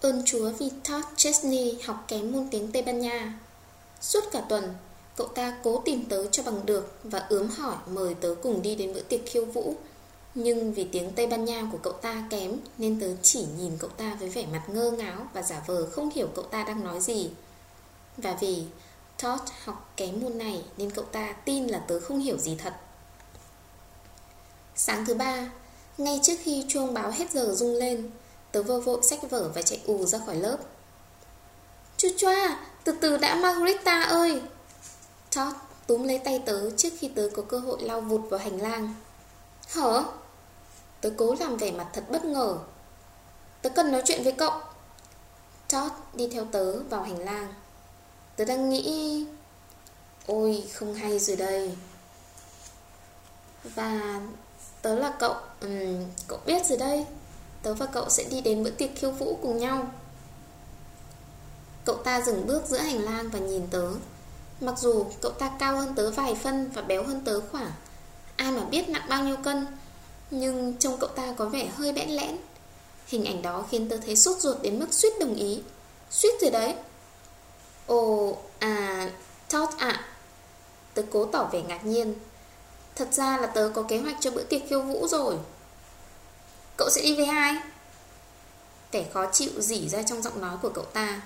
Ơn Chúa vì Todd Chesney học kém môn tiếng Tây Ban Nha. Suốt cả tuần, cậu ta cố tìm tớ cho bằng được và ướm hỏi mời tớ cùng đi đến bữa tiệc khiêu vũ. Nhưng vì tiếng Tây Ban Nha của cậu ta kém nên tớ chỉ nhìn cậu ta với vẻ mặt ngơ ngáo và giả vờ không hiểu cậu ta đang nói gì. Và vì Todd học kém môn này nên cậu ta tin là tớ không hiểu gì thật. Sáng thứ ba, ngay trước khi chuông báo hết giờ rung lên, Tớ vô vội sách vở và chạy ù ra khỏi lớp. Chú choa Từ từ đã Margarita ơi! Todd túm lấy tay tớ Trước khi tớ có cơ hội lao vụt vào hành lang. Hả Tớ cố làm vẻ mặt thật bất ngờ. Tớ cần nói chuyện với cậu. Todd đi theo tớ vào hành lang. Tớ đang nghĩ Ôi không hay rồi đây. Và tớ là cậu um, Cậu biết rồi đây. Tớ và cậu sẽ đi đến bữa tiệc khiêu vũ cùng nhau. Cậu ta dừng bước giữa hành lang và nhìn tớ. Mặc dù cậu ta cao hơn tớ vài phân và béo hơn tớ khoảng Ai mà biết nặng bao nhiêu cân Nhưng trông cậu ta có vẻ hơi bẽn lẽn. Hình ảnh đó khiến tớ thấy sốt ruột đến mức suýt đồng ý. Suýt rồi đấy. Ồ, à, Todd ạ. À. Tớ cố tỏ vẻ ngạc nhiên. Thật ra là tớ có kế hoạch cho bữa tiệc khiêu vũ rồi. Cậu sẽ đi với ai? Vẻ khó chịu dỉ ra trong giọng nói của cậu ta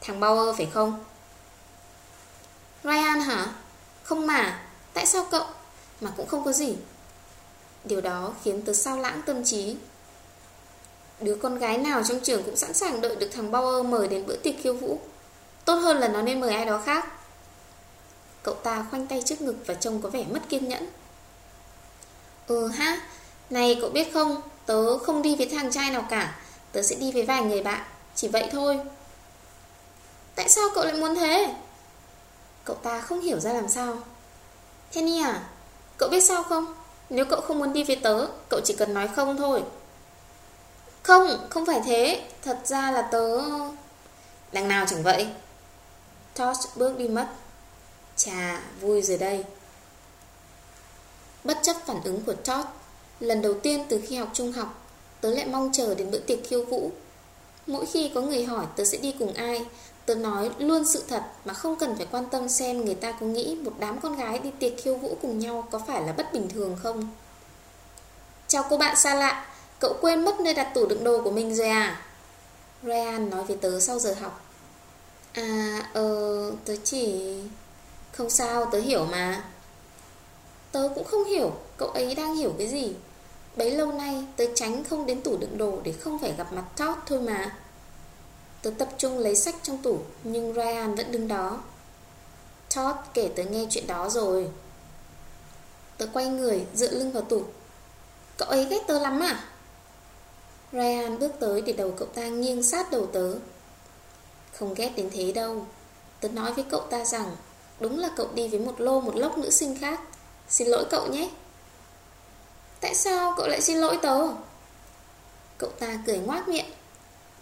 Thằng Bauer phải không? Ryan hả? Không mà, Tại sao cậu? Mà cũng không có gì Điều đó khiến tớ sao lãng tâm trí Đứa con gái nào trong trường cũng sẵn sàng đợi được thằng Bauer mời đến bữa tiệc khiêu vũ Tốt hơn là nó nên mời ai đó khác Cậu ta khoanh tay trước ngực và trông có vẻ mất kiên nhẫn Ừ ha, Này cậu biết không Tớ không đi với thằng trai nào cả. Tớ sẽ đi với vài người bạn. Chỉ vậy thôi. Tại sao cậu lại muốn thế? Cậu ta không hiểu ra làm sao. Tenny à Cậu biết sao không? Nếu cậu không muốn đi với tớ Cậu chỉ cần nói không thôi. Không, không phải thế. Thật ra là tớ Đằng nào chẳng vậy? Tosh bước đi mất. Chà, vui rồi đây. Bất chấp phản ứng của tosh Lần đầu tiên từ khi học trung học, Tớ lại mong chờ đến bữa tiệc khiêu vũ. Mỗi khi có người hỏi tớ sẽ đi cùng ai, Tớ nói luôn sự thật Mà không cần phải quan tâm xem người ta có nghĩ Một đám con gái đi tiệc khiêu vũ cùng nhau Có phải là bất bình thường không. Chào cô bạn xa lạ, Cậu quên mất nơi đặt tủ đựng đồ của mình rồi à? Ryan nói với tớ sau giờ học. À ờ Tớ chỉ Không sao, tớ hiểu mà. Tớ cũng không hiểu, Cậu ấy đang hiểu cái gì? Bấy lâu nay, tớ tránh không đến tủ đựng đồ Để không phải gặp mặt Todd thôi mà. Tớ tập trung lấy sách trong tủ, Nhưng Ryan vẫn đứng đó. Todd kể tớ nghe chuyện đó rồi. Tớ quay người, dựa lưng vào tủ. Cậu ấy ghét tớ lắm à? Ryan bước tới để đầu cậu ta nghiêng sát đầu tớ. Không ghét đến thế đâu. Tớ nói với cậu ta rằng, Đúng là cậu đi với một lô một lốc nữ sinh khác. Xin lỗi cậu nhé. Tại sao cậu lại xin lỗi tớ? Cậu ta cười ngoác miệng.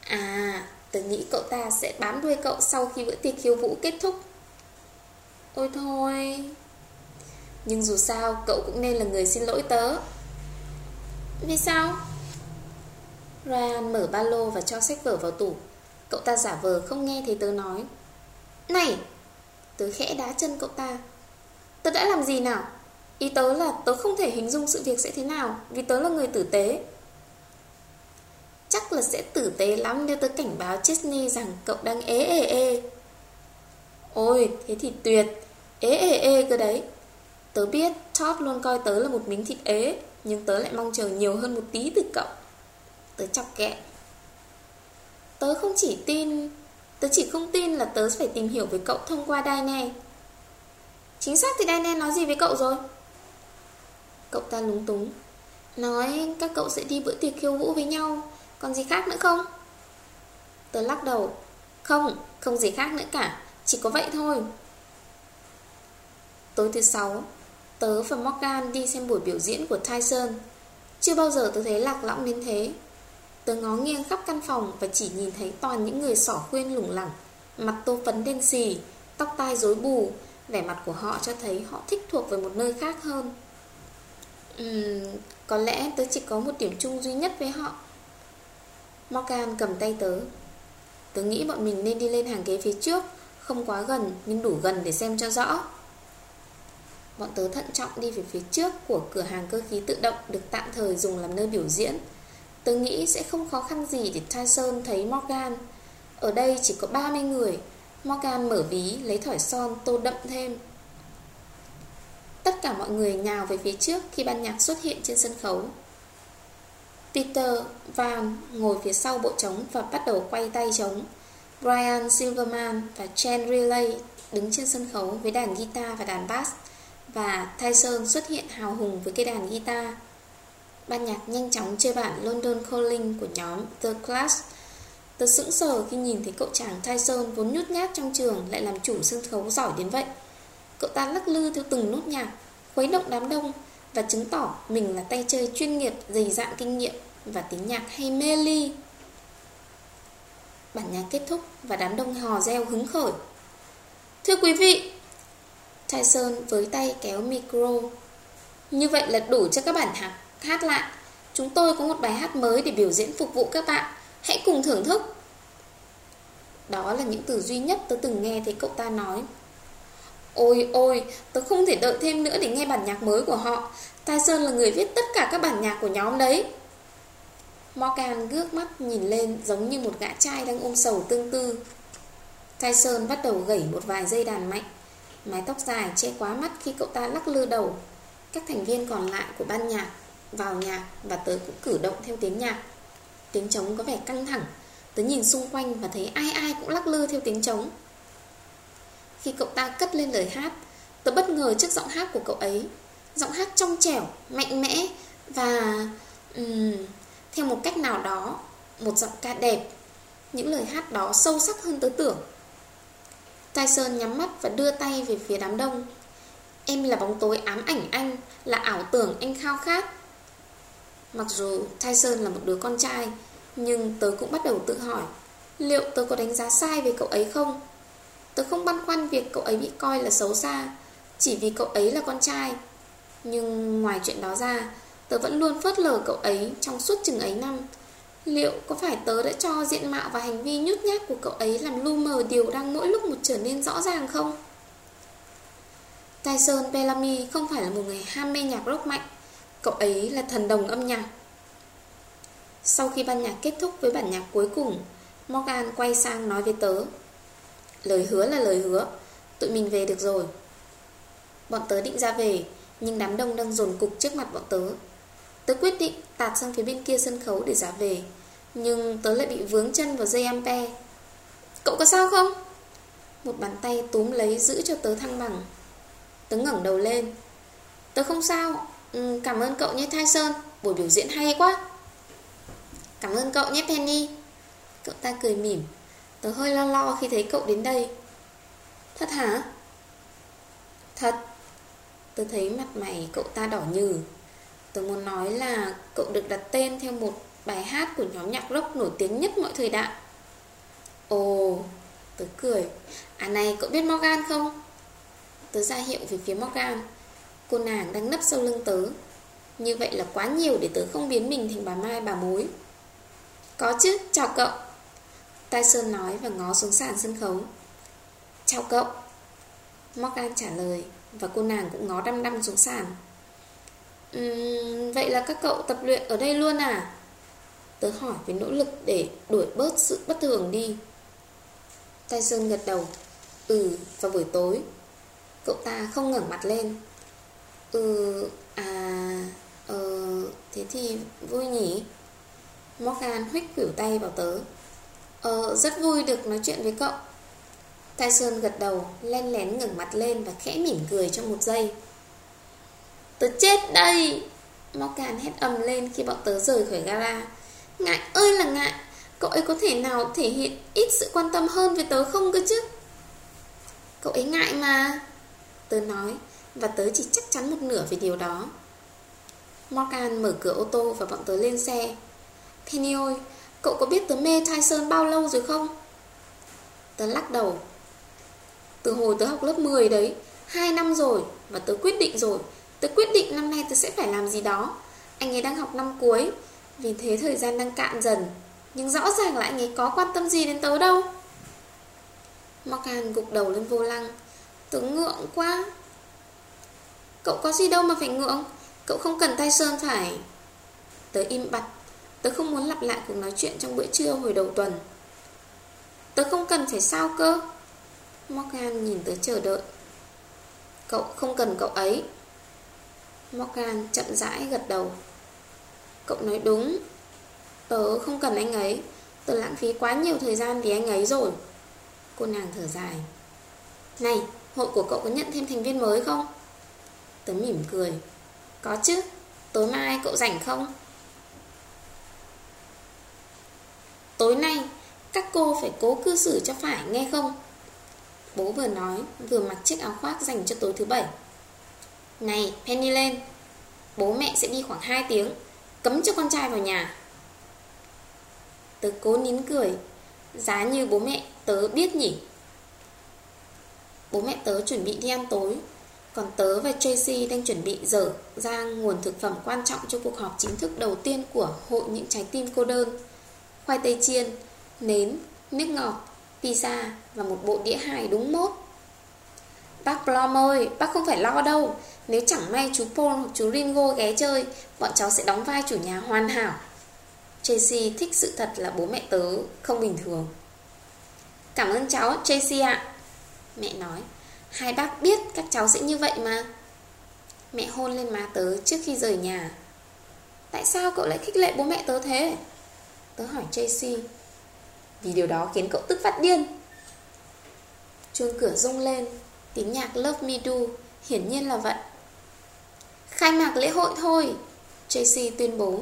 À Tớ nghĩ cậu ta sẽ bám đuôi cậu Sau khi bữa tiệc khiêu vũ kết thúc. Ôi thôi. Nhưng dù sao, Cậu cũng nên là người xin lỗi tớ. Vì sao? Ryan mở ba lô và cho sách vở vào tủ. Cậu ta giả vờ không nghe thấy tớ nói. Này, Tớ khẽ đá chân cậu ta. Tớ đã làm gì nào? Ý tớ là tớ không thể hình dung sự việc sẽ thế nào, Vì tớ là người tử tế. Chắc là sẽ tử tế lắm Nếu tớ cảnh báo Chesney rằng cậu đang ế ê ê. Ôi, thế thì tuyệt. Ế ê ê cơ đấy. Tớ biết Todd luôn coi tớ là một miếng thịt ế, Nhưng tớ lại mong chờ nhiều hơn một tí từ cậu. Tớ chọc kẹ. Tớ không chỉ tin, Tớ chỉ không tin là tớ phải tìm hiểu với cậu thông qua Daine Chính xác thì Daine nói gì với cậu rồi? Cậu ta lúng túng. Nói các cậu sẽ đi bữa tiệc khiêu vũ với nhau. Còn gì khác nữa không? Tớ lắc đầu. Không, không gì khác nữa cả. Chỉ có vậy thôi. Tối thứ sáu Tớ và Morgan đi xem buổi biểu diễn của Tyson. Chưa bao giờ tớ thấy lạc lõng đến thế. Tớ ngó nghiêng khắp căn phòng Và chỉ nhìn thấy toàn những người sỏ khuyên lủng lẳng Mặt tô phấn đen xì Tóc tai rối bù. Vẻ mặt của họ cho thấy họ thích thuộc về một nơi khác hơn uhm, Có lẽ tớ chỉ có một điểm chung duy nhất với họ. Morgan cầm tay tớ. Tớ nghĩ bọn mình nên đi lên hàng ghế phía trước Không quá gần nhưng đủ gần để xem cho rõ. Bọn tớ thận trọng đi về phía trước của cửa hàng cơ khí tự động được tạm thời dùng làm nơi biểu diễn. Tớ nghĩ sẽ không khó khăn gì để Tyson thấy Morgan. Ở đây chỉ có 30 người. Morgan mở ví lấy thỏi son tô đậm thêm. Tất cả mọi người nhào về phía trước khi ban nhạc xuất hiện trên sân khấu. Peter Van ngồi phía sau bộ trống và bắt đầu quay tay trống. Brian Silverman và Chen Riley đứng trên sân khấu với đàn guitar và đàn bass, Và Tyson xuất hiện hào hùng với cây đàn guitar. Ban nhạc nhanh chóng chơi bản London Calling của nhóm The Clash. Tớ sững sờ khi nhìn thấy cậu chàng Tyson vốn nhút nhát trong trường lại làm chủ sân khấu giỏi đến vậy. Cậu ta lắc lư theo từng nốt nhạc, khuấy động đám đông và chứng tỏ mình là tay chơi chuyên nghiệp, dày dạn kinh nghiệm và tiếng nhạc hay mê ly. Bản nhạc kết thúc và đám đông hò reo hứng khởi. Thưa quý vị, Tyson với tay kéo micro. Như vậy là đủ cho các bản nhạc hát lại. Chúng tôi có một bài hát mới để biểu diễn phục vụ các bạn. Hãy cùng thưởng thức. Đó là những từ duy nhất tôi từng nghe thấy cậu ta nói Ôi ôi, tớ không thể đợi thêm nữa để nghe bản nhạc mới của họ. Tyson là người viết tất cả các bản nhạc của nhóm đấy. Morgan gước mắt nhìn lên giống như một gã trai đang ôm sầu tương tư. Tyson bắt đầu gẩy một vài dây đàn mạnh. Mái tóc dài che quá mắt khi cậu ta lắc lư đầu. Các thành viên còn lại của ban nhạc vào nhạc và tớ cũng cử động theo tiếng nhạc. Tiếng trống có vẻ căng thẳng. Tớ nhìn xung quanh và thấy ai ai cũng lắc lư theo tiếng trống khi cậu ta cất lên lời hát. Tớ bất ngờ trước giọng hát của cậu ấy. Giọng hát trong trẻo, mạnh mẽ Và um, Theo một cách nào đó Một giọng ca đẹp. Những lời hát đó sâu sắc hơn tớ tưởng. Tyson nhắm mắt và đưa tay về phía đám đông. Em là bóng tối ám ảnh anh Là ảo tưởng anh khao khát. Mặc dù Tyson là một đứa con trai Nhưng tớ cũng bắt đầu tự hỏi Liệu tớ có đánh giá sai về cậu ấy không? Tớ không băn khoăn việc cậu ấy bị coi là xấu xa, Chỉ vì cậu ấy là con trai. Nhưng ngoài chuyện đó ra, Tớ vẫn luôn phớt lờ cậu ấy Trong suốt chừng ấy năm. Liệu có phải tớ đã cho diện mạo và hành vi nhút nhát của cậu ấy Làm lu mờ điều đang mỗi lúc một trở nên rõ ràng không? Tyson Bellamy không phải là một người ham mê nhạc rock mạnh. Cậu ấy là thần đồng âm nhạc. Sau khi ban nhạc kết thúc với bản nhạc cuối cùng, Morgan quay sang nói với tớ. Lời hứa là lời hứa. Tụi mình về được rồi. Bọn tớ định ra về Nhưng đám đông đang dồn cục trước mặt bọn tớ. Tớ quyết định tạt sang phía bên kia sân khấu để giả về Nhưng tớ lại bị vướng chân vào dây ampe. Cậu có sao không? Một bàn tay túm lấy giữ cho tớ thăng bằng. Tớ ngẩng đầu lên. Tớ không sao. Ừ, Cảm ơn cậu nhé Tyson Buổi biểu diễn hay quá. Cảm ơn cậu nhé Penny. Cậu ta cười mỉm. Tớ hơi lo lo khi thấy cậu đến đây. Thật hả? Thật. Tớ thấy mặt mày cậu ta đỏ nhừ. Tớ muốn nói là cậu được đặt tên theo một bài hát của nhóm nhạc rock nổi tiếng nhất mọi thời đại. Ồ, tớ cười. À này, cậu biết Morgan không? Tớ ra hiệu về phía Morgan. Cô nàng đang nấp sau lưng tớ. Như vậy là quá nhiều để tớ không biến mình thành bà Mai bà mối. Có chứ, chào cậu. Tyson nói và ngó xuống sàn sân khấu. Chào cậu. Morgan trả lời Và cô nàng cũng ngó đăm đăm xuống sàn. Uhm, Vậy là các cậu tập luyện ở đây luôn à? Tớ hỏi với nỗ lực để đuổi bớt sự bất thường đi. Tyson gật đầu. Ừ, vào buổi tối. Cậu ta không ngẩng mặt lên. Ừ, à, ờ, thế thì vui nhỉ? Morgan huých khỉu tay vào tớ. Ờ, rất vui được nói chuyện với cậu. Tyson gật đầu Len lén ngẩng mặt lên và khẽ mỉm cười trong một giây. Tớ chết đây! Morgan hét ầm lên khi bọn tớ rời khỏi gara. Ngại ơi là ngại Cậu ấy có thể nào thể hiện ít sự quan tâm hơn với tớ không cơ chứ? Cậu ấy ngại mà. Tớ nói Và tớ chỉ chắc chắn một nửa về điều đó. Morgan mở cửa ô tô và bọn tớ lên xe. Penny ơi Cậu có biết tớ mê sơn bao lâu rồi không? Tớ lắc đầu. Từ hồi tớ học lớp 10 đấy 2 năm rồi Và tớ quyết định rồi. Tớ quyết định năm nay tớ sẽ phải làm gì đó. Anh ấy đang học năm cuối, Vì thế thời gian đang cạn dần. Nhưng rõ ràng là anh ấy có quan tâm gì đến tớ đâu. Morgan gục đầu lên vô lăng. Tớ ngượng quá. Cậu có gì đâu mà phải ngượng. Cậu không cần tay sơn phải. Tớ im bặt. Tớ không muốn lặp lại cuộc nói chuyện trong bữa trưa hồi đầu tuần. Tớ không cần phải sao cơ. Morgan nhìn tớ chờ đợi. Cậu không cần cậu ấy. Morgan chậm rãi gật đầu. Cậu nói đúng. Tớ không cần anh ấy. Tớ lãng phí quá nhiều thời gian vì anh ấy rồi. Cô nàng thở dài. Này, hội của cậu có nhận thêm thành viên mới không? Tớ mỉm cười. Có chứ, tối mai cậu rảnh không? Tối nay, các cô phải cố cư xử cho phải nghe không? Bố vừa nói Vừa mặc chiếc áo khoác dành cho tối thứ bảy. Này Penny lên Bố mẹ sẽ đi khoảng 2 tiếng Cấm cho con trai vào nhà. Tớ cố nín cười Giá như bố mẹ tớ biết nhỉ? Bố mẹ tớ chuẩn bị đi ăn tối Còn tớ và Tracy đang chuẩn bị dở ra nguồn thực phẩm quan trọng cho cuộc họp chính thức đầu tiên của Hội những trái tim cô đơn. Khoai tây chiên, nến, nước ngọt pizza và một bộ đĩa hài đúng mốt. Bác Blom ơi, bác không phải lo đâu. Nếu chẳng may chú Paul hoặc chú Ringo ghé chơi, bọn cháu sẽ đóng vai chủ nhà hoàn hảo. Tracy thích sự thật là bố mẹ tớ không bình thường. Cảm ơn cháu, Tracy ạ. Mẹ nói, hai bác biết các cháu sẽ như vậy mà. Mẹ hôn lên má tớ trước khi rời nhà. Tại sao cậu lại khích lệ bố mẹ tớ thế? Tớ hỏi Tracy. Vì điều đó khiến cậu tức phát điên. Chuông cửa rung lên, Tiếng nhạc Love Me Do Hiển nhiên là vậy. Khai mạc lễ hội thôi, Tracy tuyên bố.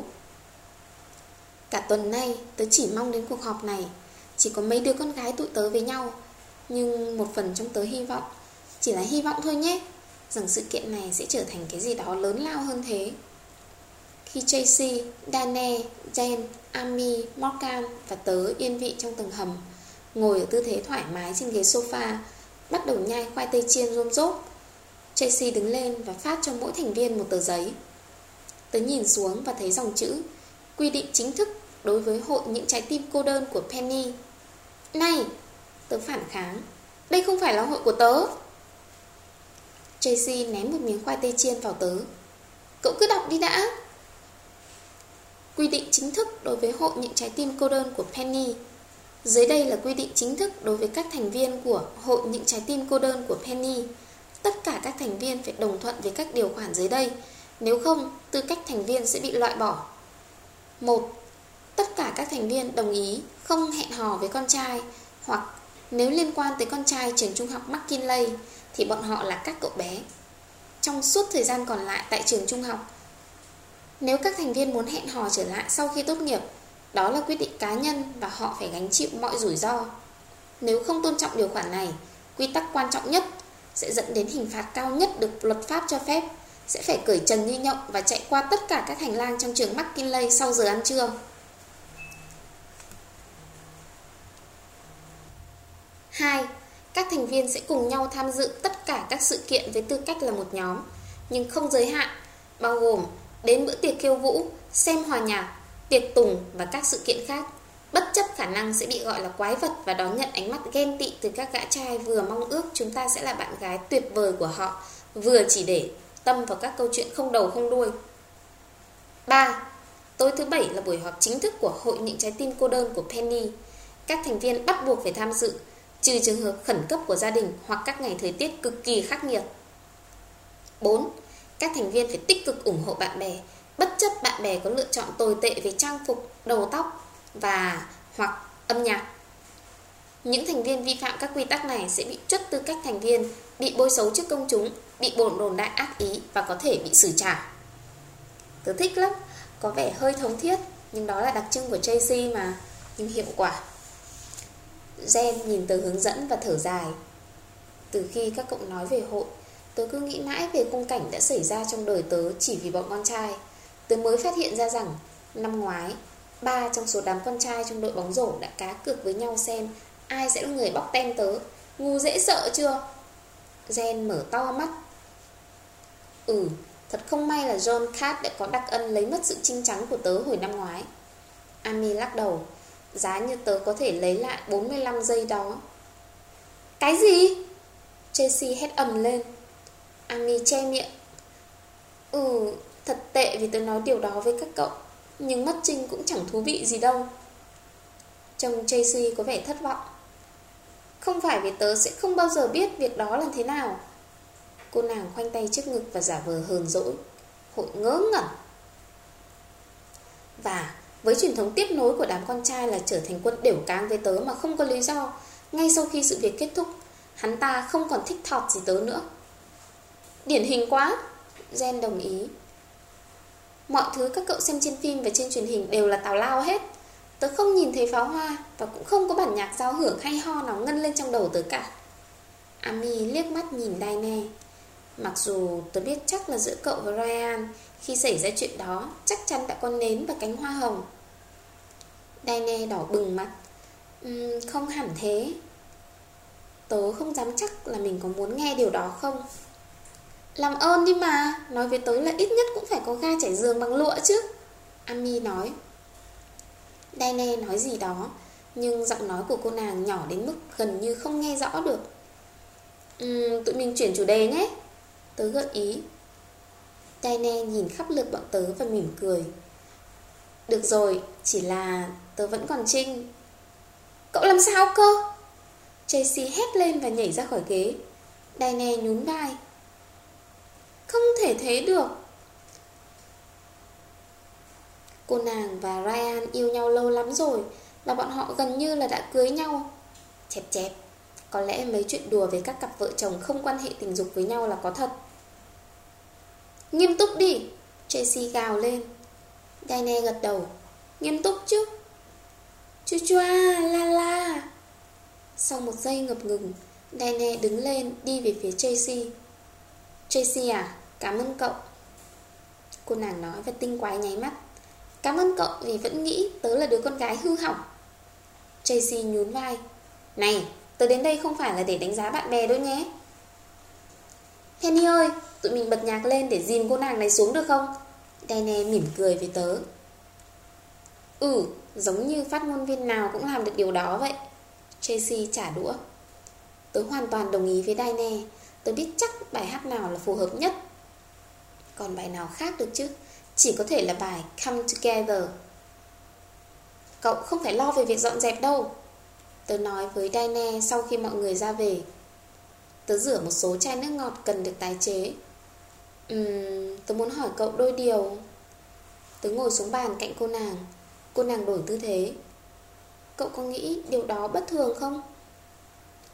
Cả tuần nay, tớ chỉ mong đến cuộc họp này, Chỉ có mấy đứa con gái tụi tớ với nhau. Nhưng một phần trong tớ hy vọng, Chỉ là hy vọng thôi nhé, Rằng sự kiện này sẽ trở thành cái gì đó lớn lao hơn thế khi Tracy, Dane, Jen, Amy, Morgan và tớ yên vị trong tầng hầm. Ngồi ở tư thế thoải mái trên ghế sofa Bắt đầu nhai khoai tây chiên rôm rốt Tracy đứng lên và phát cho mỗi thành viên một tờ giấy. Tớ nhìn xuống và thấy dòng chữ Quy định chính thức đối với hội những trái tim cô đơn của Penny. Này, tớ phản kháng Đây không phải là hội của tớ. Tracy ném một miếng khoai tây chiên vào tớ. Cậu cứ đọc đi đã. Quy định chính thức đối với hội những trái tim cô đơn của Penny. Dưới đây là quy định chính thức đối với các thành viên của hội những trái tim cô đơn của Penny. Tất cả các thành viên phải đồng thuận với các điều khoản dưới đây Nếu không, tư cách thành viên sẽ bị loại bỏ. 1. Tất cả các thành viên đồng ý không hẹn hò với con trai Hoặc nếu liên quan tới con trai trường trung học McKinley Thì bọn họ là các cậu bé. Trong suốt thời gian còn lại tại trường trung học nếu các thành viên muốn hẹn hò trở lại sau khi tốt nghiệp, đó là quyết định cá nhân và họ phải gánh chịu mọi rủi ro. Nếu không tôn trọng điều khoản này, quy tắc quan trọng nhất sẽ dẫn đến hình phạt cao nhất được luật pháp cho phép, sẽ phải cởi trần như nhộng và chạy qua tất cả các hành lang trong trường McKinley sau giờ ăn trưa. hai, Các thành viên sẽ cùng nhau tham dự tất cả các sự kiện với tư cách là một nhóm, nhưng không giới hạn, bao gồm đến bữa tiệc khiêu vũ, xem hòa nhạc, tiệc tùng và các sự kiện khác. Bất chấp khả năng sẽ bị gọi là quái vật và đón nhận ánh mắt ghen tị từ các gã trai vừa mong ước chúng ta sẽ là bạn gái tuyệt vời của họ, vừa chỉ để tâm vào các câu chuyện không đầu không đuôi. 3. Tối thứ bảy là buổi họp chính thức của Hội những trái tim cô đơn của Penny. Các thành viên bắt buộc phải tham dự, trừ trường hợp khẩn cấp của gia đình hoặc các ngày thời tiết cực kỳ khắc nghiệt. 4. Các thành viên phải tích cực ủng hộ bạn bè. Bất chấp bạn bè có lựa chọn tồi tệ về trang phục, đầu tóc và hoặc âm nhạc. Những thành viên vi phạm các quy tắc này sẽ bị truất tư cách thành viên Bị bôi xấu trước công chúng Bị bồn đồn đại ác ý và có thể bị xử trả. Tớ thích lắm Có vẻ hơi thống thiết Nhưng đó là đặc trưng của Tracy mà Nhưng hiệu quả. Jen nhìn tờ hướng dẫn và thở dài. Từ khi các cậu nói về hội Tớ cứ nghĩ mãi về khung cảnh đã xảy ra trong đời tớ chỉ vì bọn con trai. Tớ mới phát hiện ra rằng, Năm ngoái, Ba trong số đám con trai trong đội bóng rổ đã cá cược với nhau xem Ai sẽ là người bóc tem tớ. Ngu dễ sợ chưa? Jen mở to mắt. Ừ Thật không may là John Cat đã có đặc ân lấy mất sự trinh trắng của tớ hồi năm ngoái. Ami lắc đầu, Giá như tớ có thể lấy lại 45 giây đó. Cái gì? Tracy hét ầm lên. À, Ami che miệng. Ừ, thật tệ vì tớ nói điều đó với các cậu Nhưng mất trinh cũng chẳng thú vị gì đâu. Chồng Tracy có vẻ thất vọng. Không phải vì tớ sẽ không bao giờ biết việc đó là thế nào. Cô nàng khoanh tay trước ngực và giả vờ hờn dỗi Hội ngớ ngẩn. Và với truyền thống tiếp nối của đám con trai là trở thành quân đều cáng với tớ mà không có lý do Ngay sau khi sự việc kết thúc Hắn ta không còn thích thọt gì tớ nữa. Điển hình quá. Jen đồng ý. Mọi thứ các cậu xem trên phim và trên truyền hình đều là tào lao hết. Tớ không nhìn thấy pháo hoa Và cũng không có bản nhạc giao hưởng hay ho nào ngân lên trong đầu tớ cả. Ami liếc mắt nhìn Daine. Mặc dù tớ biết chắc là giữa cậu và Ryan Khi xảy ra chuyện đó Chắc chắn đã có nến và cánh hoa hồng. Daine đỏ bừng mặt. Uhm, Không hẳn thế. Tớ không dám chắc là mình có muốn nghe điều đó không. Làm ơn đi mà. Nói với tớ là ít nhất cũng phải có ga trải giường bằng lụa chứ. Ami nói. Daine nói gì đó Nhưng giọng nói của cô nàng nhỏ đến mức gần như không nghe rõ được. Uhm, Tụi mình chuyển chủ đề nhé. Tớ gợi ý. Daine nhìn khắp lượt bọn tớ và mỉm cười. Được rồi, chỉ là tớ vẫn còn trinh. Cậu làm sao cơ? Tracy hét lên và nhảy ra khỏi ghế. Daine nhún vai. Không thể thế được. Cô nàng và Ryan yêu nhau lâu lắm rồi Và bọn họ gần như là đã cưới nhau. Chẹp chẹp, Có lẽ mấy chuyện đùa về các cặp vợ chồng không quan hệ tình dục với nhau là có thật. Nghiêm túc đi, Tracy gào lên. Daine gật đầu. Nghiêm túc chứ? Chua chua, la la. Sau một giây ngập ngừng Daine đứng lên đi về phía Tracy. Tracy à Cảm ơn cậu. Cô nàng nói và tinh quái nháy mắt. Cảm ơn cậu vì vẫn nghĩ tớ là đứa con gái hư hỏng. Tracy nhún vai. Này, tớ đến đây không phải là để đánh giá bạn bè đâu nhé. Penny ơi, Tụi mình bật nhạc lên để dìm cô nàng này xuống được không? Dene mỉm cười với tớ. Ừ Giống như phát ngôn viên nào cũng làm được điều đó vậy. Tracy trả đũa. Tớ hoàn toàn đồng ý với Daine Tớ biết chắc bài hát nào là phù hợp nhất. Còn bài nào khác được chứ? Chỉ có thể là bài Come Together. Cậu không phải lo về việc dọn dẹp đâu. Tớ nói với Daine sau khi mọi người ra về. Tớ rửa một số chai nước ngọt cần được tái chế. Ừm, tớ muốn hỏi cậu đôi điều. Tớ ngồi xuống bàn cạnh cô nàng. Cô nàng đổi tư thế. Cậu có nghĩ điều đó bất thường không?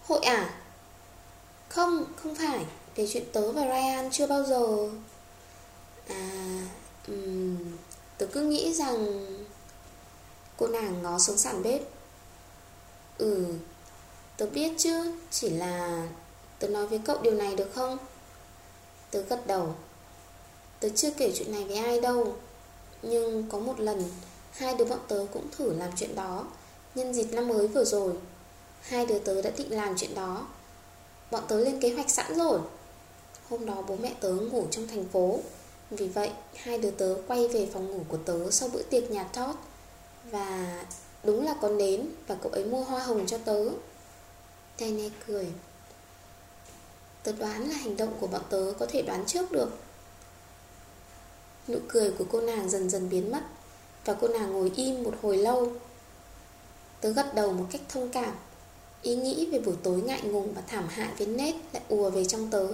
Hội à? Không, không phải. Về chuyện tớ và Ryan chưa bao giờ. À, um, tớ cứ nghĩ rằng Cô nàng ngó xuống sàn bếp. Ừ, tớ biết chứ Chỉ là Tớ nói với cậu điều này được không? Tớ gật đầu. Tớ chưa kể chuyện này với ai đâu Nhưng có một lần Hai đứa bọn tớ cũng thử làm chuyện đó. Nhân dịp năm mới vừa rồi Hai đứa tớ đã định làm chuyện đó. Bọn tớ lên kế hoạch sẵn rồi. Hôm đó bố mẹ tớ ngủ trong thành phố. Vì vậy, hai đứa tớ quay về phòng ngủ của tớ Sau bữa tiệc nhà Todd. Và đúng là con đến Và cậu ấy mua hoa hồng cho tớ. Tene cười. Tớ đoán là hành động của bọn tớ có thể đoán trước được. Nụ cười của cô nàng dần dần biến mất Và cô nàng ngồi im một hồi lâu. Tớ gật đầu một cách thông cảm. Ý nghĩ về buổi tối ngại ngùng và thảm hại với nết lại ùa về trong tớ.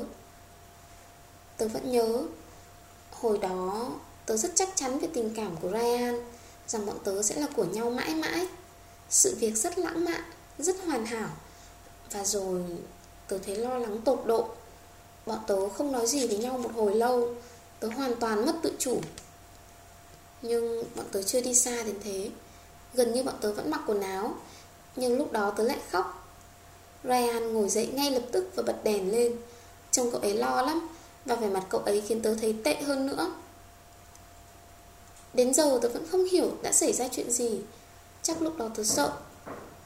Tớ vẫn nhớ Hồi đó tớ rất chắc chắn về tình cảm của Ryan Rằng bọn tớ sẽ là của nhau mãi mãi. Sự việc rất lãng mạn, rất hoàn hảo. Và rồi Tớ thấy lo lắng tột độ. Bọn tớ không nói gì với nhau một hồi lâu Tớ hoàn toàn mất tự chủ. Nhưng bọn tớ chưa đi xa đến thế. Gần như bọn tớ vẫn mặc quần áo Nhưng lúc đó tớ lại khóc. Ryan ngồi dậy ngay lập tức và bật đèn lên. Trông cậu ấy lo lắm. Và vẻ mặt cậu ấy khiến tớ thấy tệ hơn nữa. Đến giờ tớ vẫn không hiểu đã xảy ra chuyện gì. Chắc lúc đó tớ sợ.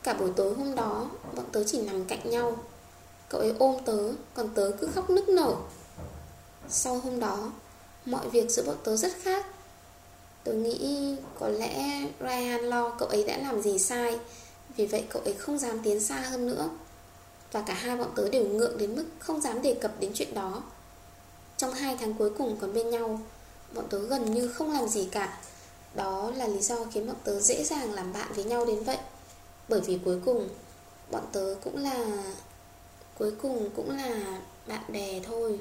Cả buổi tối hôm đó, Bọn tớ chỉ nằm cạnh nhau. Cậu ấy ôm tớ, Còn tớ cứ khóc nức nở. Sau hôm đó, Mọi việc giữa bọn tớ rất khác. Tớ nghĩ có lẽ Ryan lo cậu ấy đã làm gì sai, Vì vậy cậu ấy không dám tiến xa hơn nữa. Và cả hai bọn tớ đều ngượng đến mức không dám đề cập đến chuyện đó. Trong hai tháng cuối cùng còn bên nhau, Bọn tớ gần như không làm gì cả. Đó là lý do khiến bọn tớ dễ dàng làm bạn với nhau đến vậy. Bởi vì cuối cùng, Bọn tớ cũng là, Cuối cùng cũng là bạn bè thôi.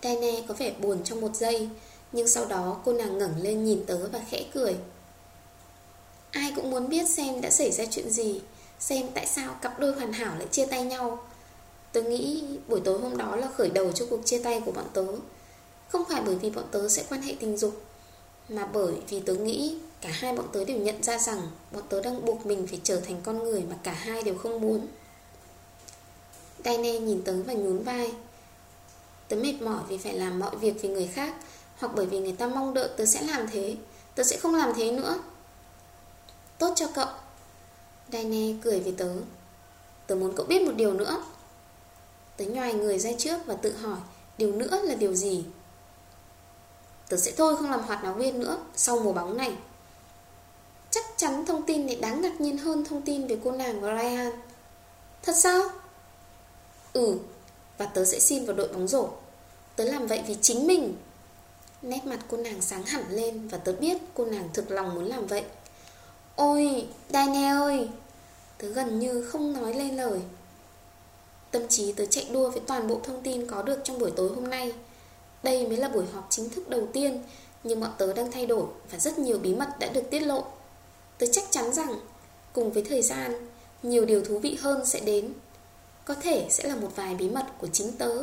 Tene có vẻ buồn trong một giây, Nhưng sau đó cô nàng ngẩng lên nhìn tớ và khẽ cười. Ai cũng muốn biết xem đã xảy ra chuyện gì, Xem tại sao cặp đôi hoàn hảo lại chia tay nhau. Tớ nghĩ buổi tối hôm đó là khởi đầu cho cuộc chia tay của bọn tớ. Không phải bởi vì bọn tớ sẽ quan hệ tình dục, Mà bởi vì tớ nghĩ cả hai bọn tớ đều nhận ra rằng Bọn tớ đang buộc mình phải trở thành con người mà cả hai đều không muốn. Daine nhìn tớ và nhún vai. Tớ mệt mỏi vì phải làm mọi việc vì người khác, Hoặc bởi vì người ta mong đợi tớ sẽ làm thế. Tớ sẽ không làm thế nữa. Tốt cho cậu. Daine cười với tớ. Tớ muốn cậu biết một điều nữa. Tớ nhòi người ra trước và tự hỏi, Điều nữa là điều gì? Tớ sẽ thôi không làm hoạt náo viên nữa Sau mùa bóng này. Chắc chắn thông tin này đáng ngạc nhiên hơn Thông tin về cô nàng và Ryan Thật sao? Ừ Và tớ sẽ xin vào đội bóng rổ. Tớ làm vậy vì chính mình. Nét mặt cô nàng sáng hẳn lên Và tớ biết cô nàng thực lòng muốn làm vậy. Ôi, Daniel ơi! Tớ gần như không nói lên lời. Tâm trí tớ chạy đua với toàn bộ thông tin có được trong buổi tối hôm nay. Đây mới là buổi họp chính thức đầu tiên, Nhưng bọn tớ đang thay đổi Và rất nhiều bí mật đã được tiết lộ. Tớ chắc chắn rằng, Cùng với thời gian, Nhiều điều thú vị hơn sẽ đến. Có thể sẽ là một vài bí mật của chính tớ.